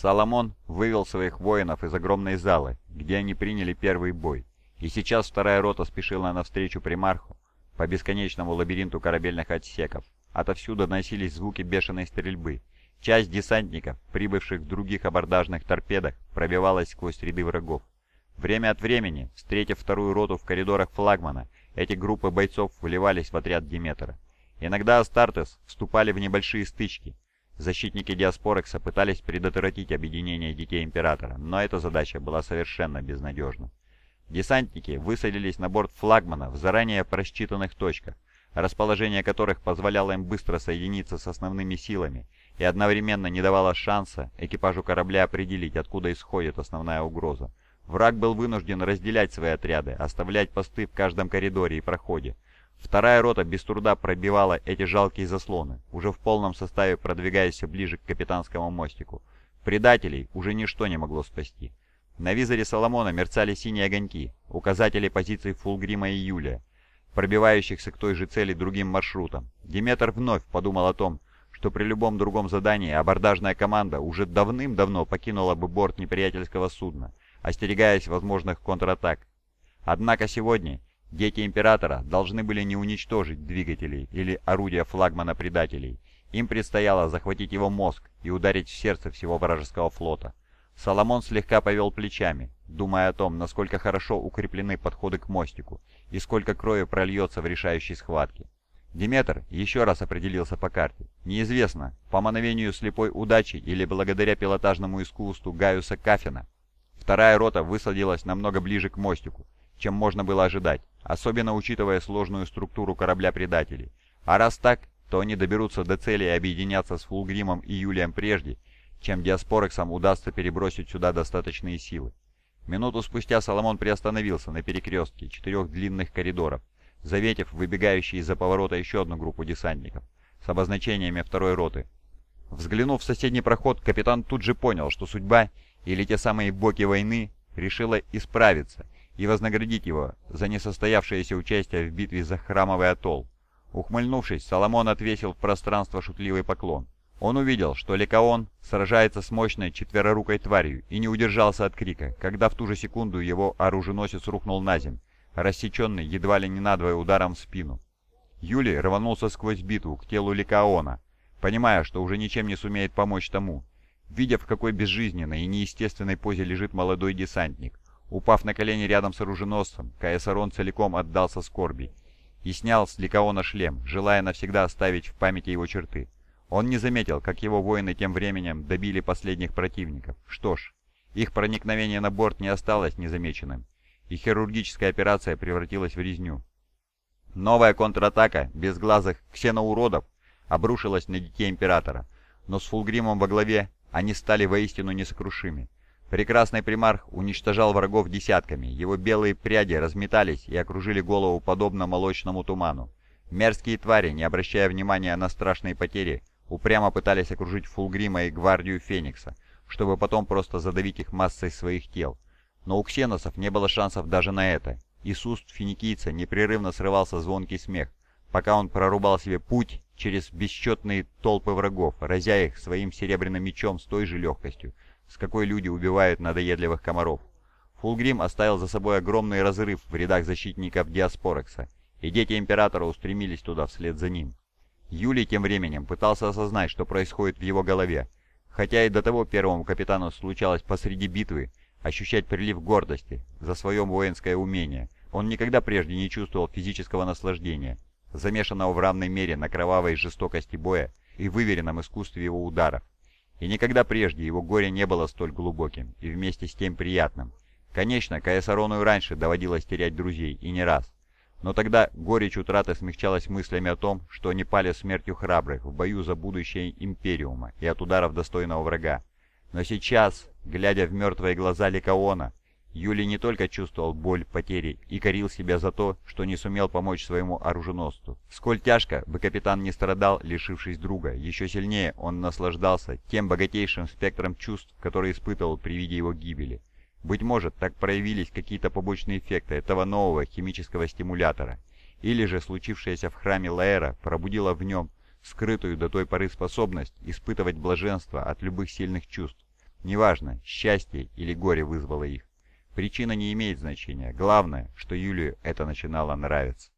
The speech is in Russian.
Соломон вывел своих воинов из огромной залы, где они приняли первый бой, и сейчас вторая рота спешила навстречу примарху по бесконечному лабиринту корабельных отсеков. Отовсюду доносились звуки бешеной стрельбы. Часть десантников, прибывших в других абордажных торпедах, пробивалась сквозь ряды врагов. Время от времени, встретив вторую роту в коридорах флагмана, эти группы бойцов вливались в отряд Диметра. Иногда Астартес вступали в небольшие стычки, Защитники Диаспорекса пытались предотвратить объединение детей Императора, но эта задача была совершенно безнадежна. Десантники высадились на борт флагмана в заранее просчитанных точках, расположение которых позволяло им быстро соединиться с основными силами и одновременно не давало шанса экипажу корабля определить, откуда исходит основная угроза. Враг был вынужден разделять свои отряды, оставлять посты в каждом коридоре и проходе, Вторая рота без труда пробивала эти жалкие заслоны, уже в полном составе продвигаясь ближе к капитанскому мостику. Предателей уже ничто не могло спасти. На визоре Соломона мерцали синие огоньки, указатели позиций Фулгрима и Юлия, пробивающихся к той же цели другим маршрутом. Диметр вновь подумал о том, что при любом другом задании абордажная команда уже давным-давно покинула бы борт неприятельского судна, остерегаясь возможных контратак. Однако сегодня Дети Императора должны были не уничтожить двигателей или орудия флагмана предателей. Им предстояло захватить его мозг и ударить в сердце всего вражеского флота. Соломон слегка повел плечами, думая о том, насколько хорошо укреплены подходы к мостику и сколько крови прольется в решающей схватке. Диметр еще раз определился по карте. Неизвестно, по мановению слепой удачи или благодаря пилотажному искусству Гaiuса Кафина. Вторая рота высадилась намного ближе к мостику, чем можно было ожидать, особенно учитывая сложную структуру корабля-предателей. А раз так, то они доберутся до цели и объединятся с Фулгримом и Юлием прежде, чем Диаспорексам удастся перебросить сюда достаточные силы. Минуту спустя Соломон приостановился на перекрестке четырех длинных коридоров, заветив выбегающие из-за поворота еще одну группу десантников с обозначениями второй роты. Взглянув в соседний проход, капитан тут же понял, что судьба, или те самые боги войны, решила исправиться и вознаградить его за несостоявшееся участие в битве за храмовый атолл. Ухмыльнувшись, Соломон отвесил в пространство шутливый поклон. Он увидел, что Ликаон сражается с мощной четверорукой тварью и не удержался от крика, когда в ту же секунду его оруженосец рухнул на земь, рассеченный едва ли не надвое ударом в спину. Юлий рванулся сквозь битву к телу Ликаона, понимая, что уже ничем не сумеет помочь тому, видя в какой безжизненной и неестественной позе лежит молодой десантник. Упав на колени рядом с оруженосцем, Каэсарон целиком отдался скорби и снял с Ликаона шлем, желая навсегда оставить в памяти его черты. Он не заметил, как его воины тем временем добили последних противников. Что ж, их проникновение на борт не осталось незамеченным, и хирургическая операция превратилась в резню. Новая контратака безглазых ксеноуродов обрушилась на детей Императора, но с Фулгримом во главе они стали воистину несокрушимы. Прекрасный примарх уничтожал врагов десятками, его белые пряди разметались и окружили голову подобно молочному туману. Мерзкие твари, не обращая внимания на страшные потери, упрямо пытались окружить Фулгрима и гвардию Феникса, чтобы потом просто задавить их массой своих тел. Но у ксеносов не было шансов даже на это. Из уст финикийца непрерывно срывался звонкий смех, пока он прорубал себе путь через бесчетные толпы врагов, разя их своим серебряным мечом с той же легкостью, с какой люди убивают надоедливых комаров. Фулгрим оставил за собой огромный разрыв в рядах защитников Диаспорекса, и дети Императора устремились туда вслед за ним. Юлий тем временем пытался осознать, что происходит в его голове, хотя и до того первому капитану случалось посреди битвы ощущать прилив гордости за свое воинское умение. Он никогда прежде не чувствовал физического наслаждения, замешанного в равной мере на кровавой жестокости боя и выверенном искусстве его ударов. И никогда прежде его горе не было столь глубоким и вместе с тем приятным. Конечно, Каэсарону и раньше доводилось терять друзей, и не раз. Но тогда горечь утраты смягчалась мыслями о том, что они пали смертью храбрых в бою за будущее Империума и от ударов достойного врага. Но сейчас, глядя в мертвые глаза Ликаона, Юлий не только чувствовал боль потери и корил себя за то, что не сумел помочь своему оруженосцу. Сколь тяжко бы капитан не страдал, лишившись друга, еще сильнее он наслаждался тем богатейшим спектром чувств, который испытывал при виде его гибели. Быть может, так проявились какие-то побочные эффекты этого нового химического стимулятора. Или же случившееся в храме Лаэра пробудило в нем скрытую до той поры способность испытывать блаженство от любых сильных чувств. Неважно, счастье или горе вызвало их. Причина не имеет значения. Главное, что Юлию это начинало нравиться.